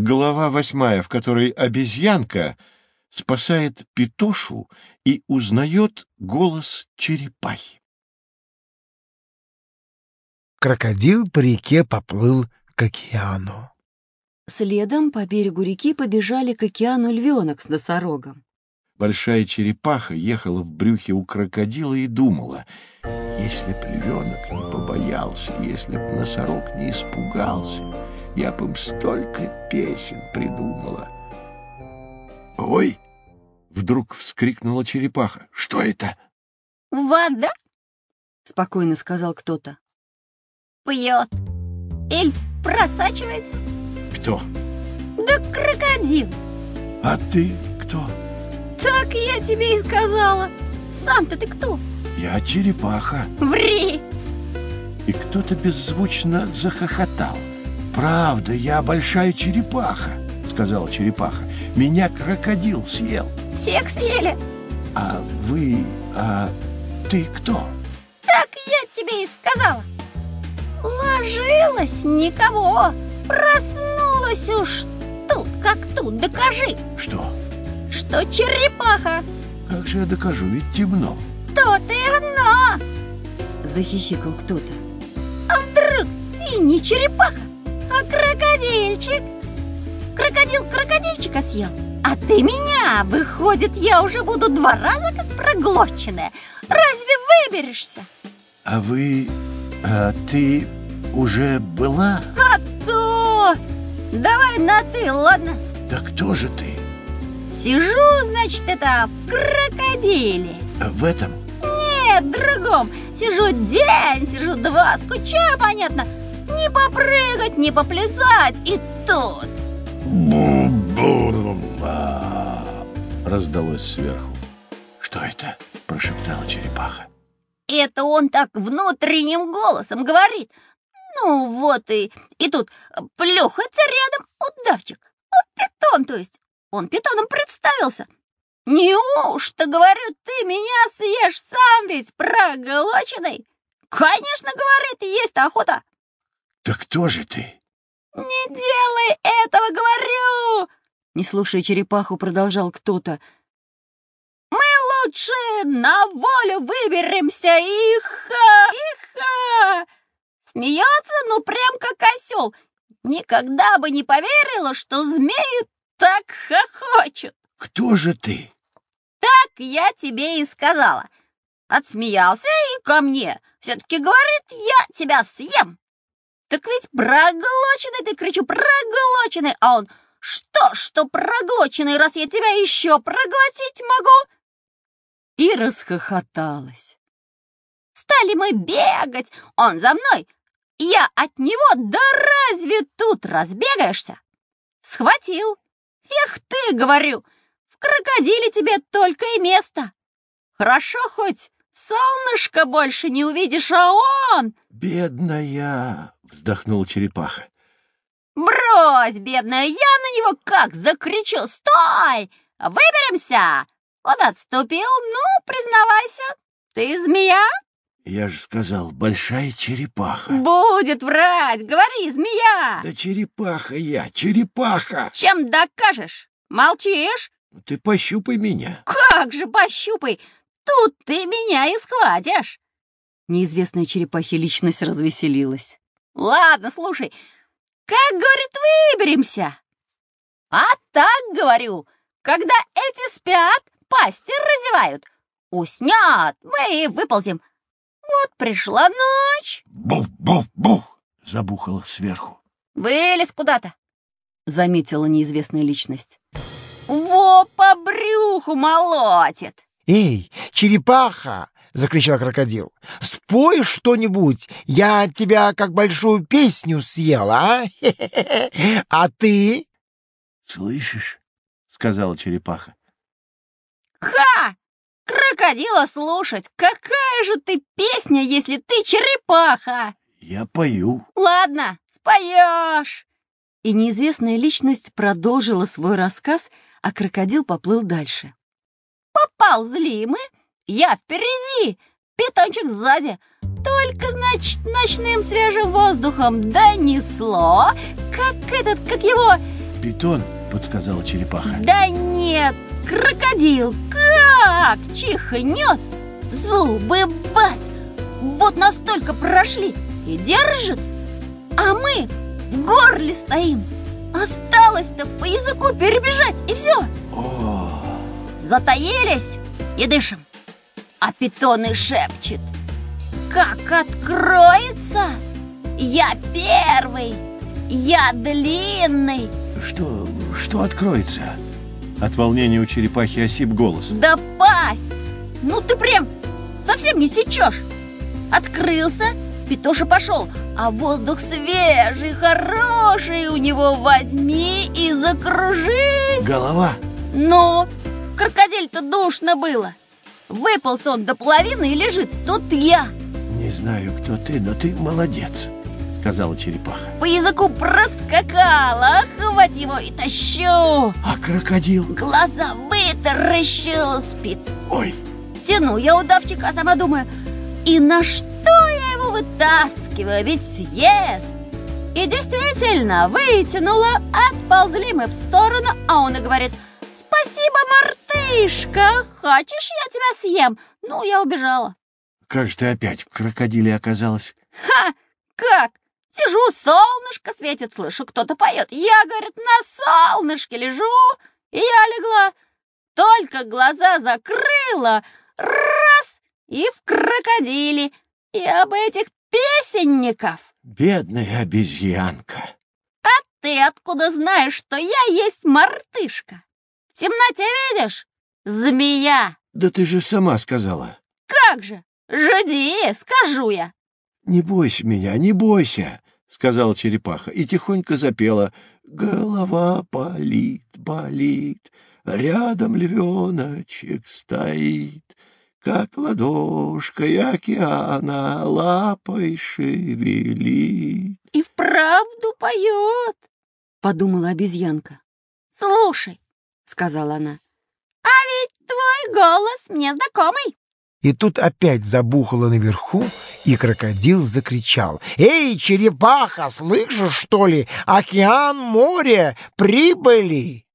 Глава восьмая, в которой обезьянка спасает Петошу и узнает голос черепахи. Крокодил по реке поплыл к океану. Следом по берегу реки побежали к океану львенок с носорогом. Большая черепаха ехала в брюхе у крокодила и думала, если б львенок не побоялся, если б носорог не испугался, я бы им столько песен придумала. «Ой!» — вдруг вскрикнула черепаха. «Что это?» «Вода!» — спокойно сказал кто-то. «Пьет! Эль просачивается!» «Кто?» «Да крокодил!» «А ты кто?» «Так я тебе и сказала! Сам-то ты кто?» «Я черепаха!» «Ври!» И кто-то беззвучно захохотал. «Правда, я большая черепаха!» — сказала черепаха. «Меня крокодил съел!» «Всех съели!» «А вы... а ты кто?» «Так я тебе и сказала!» «Ложилась никого! Проснулась уж тут, как тут, докажи!» «Что?» «Что черепаха!» «Как же я докажу, ведь темно!» «То-то и оно!» Захихикал кто-то. «А вдруг и не черепаха, а крокодильчик?» «Крокодил крокодильчика съел, а ты меня! Выходит, я уже буду два раза как проглоченная! Разве выберешься?» «А вы... а ты уже была?» «А то! Давай на «ты», ладно?» «Да кто же ты?» Сижу, значит, это в крокодиле А в этом? Нет, другом Сижу день, сижу два, скучаю, понятно Не попрыгать, не поплясать И тут Раздалось сверху Что это? Прошептала черепаха Это он так внутренним голосом говорит Ну вот и, и тут плюхается рядом удавчик Питон, то есть он питоном представился. «Неужто, говорю, ты меня съешь сам ведь проголоченный?» «Конечно, говорит, есть охота!» «Да кто же ты?» «Не делай этого, говорю!» Не слушая черепаху, продолжал кто-то. «Мы лучше на волю выберемся, иха, иха!» Смеется, ну прям как осел. Никогда бы не поверила, что змеи так хохочут. Кто же ты? Так я тебе и сказала. Отсмеялся и ко мне. Все-таки говорит, я тебя съем. Так ведь проглоченный ты, кричу, проглоченный. А он, что, что проглоченный, раз я тебя еще проглотить могу? И расхохоталась. Стали мы бегать, он за мной. Я от него, да разве тут разбегаешься? Схватил, Эх ты, говорю, в крокодиле тебе только и место. Хорошо хоть солнышко больше не увидишь, а он... Бедная, вздохнула черепаха. Брось, бедная, я на него как закричу. Стой! Выберемся! Он отступил, ну, признавайся, ты змея? Я же сказал, большая черепаха. Будет врать, говори, змея. Да черепаха я, черепаха. Чем докажешь? Молчишь? Ты пощупай меня. Как же пощупай? Тут ты меня и схватишь. Неизвестная черепахе личность развеселилась. Ладно, слушай, как, говорит, выберемся? А так, говорю, когда эти спят, пасти разевают. Уснят, мы и выползем. Вот пришла ночь. Бух-бух-бух! Забухало сверху. Вылез куда-то. Заметила неизвестная личность. Во по брюху молотит. «Эй, черепаха!» — закричал крокодил. «Спой что-нибудь! Я от тебя как большую песню съел, а? А ты?» «Слышишь?» — сказала черепаха. «Ха! Крокодила слушать! Какая же ты песня, если ты черепаха!» «Я пою». «Ладно, споешь!» И неизвестная личность продолжила свой рассказ, а крокодил поплыл дальше. «Поползли мы, я впереди, питончик сзади. Только, значит, ночным свежим воздухом донесло, как этот, как его, Питон, подсказала черепаха. Да нет, крокодил как чихнет, зубы бац, вот настолько прошли и держит, а мы в горле стоим. Осталось-то по языку перебежать, и все. О, Затаились и дышим. А питон и шепчет. Как откроется, я первый, я длинный. что, что откроется? От волнения у черепахи осип голос. Да пасть! Ну ты прям совсем не сечешь. Открылся, Петоша пошел, а воздух свежий, хороший у него возьми и закружись. Голова. Но крокодиль-то душно было. Выполз он до половины и лежит. Тут я Не знаю, кто ты, но ты молодец, сказала черепаха. по языку проскакала, охвать его и тащу. А крокодил? Глаза вытаращил, спит. Ой, Тяну я удавчика, а сама думаю, и на что я его вытаскиваю, ведь съест. И действительно, вытянула, отползли мы в сторону, а он и говорит, спасибо, мартышка, хочешь, я тебя съем? Ну, я убежала. как же ты опять в крокодиле оказалась? Ха, как? Сижу, солнышко светит, слышу, кто-то поет. Я, говорит, на солнышке лежу, и я легла. Только глаза закрыла, раз, и в крокодиле. И об этих песенников. Бедная обезьянка. Ты откуда знаешь, что я есть мартышка? В темноте видишь? Змея. Да ты же сама сказала. Как же? Жди, скажу я. Не бойся меня, не бойся, сказала черепаха и тихонько запела. Голова болит, болит, рядом львеночек стоит, как ладошкой океана лапой шевелит. И вправду поет. Подумала обезьянка. Слушай, Сказала она. а ведь твой голос мне знакомый. И тут опять забухало наверху, и крокодил закричал. «Эй, черепаха, слышишь, что ли? Океан, море прибыли!»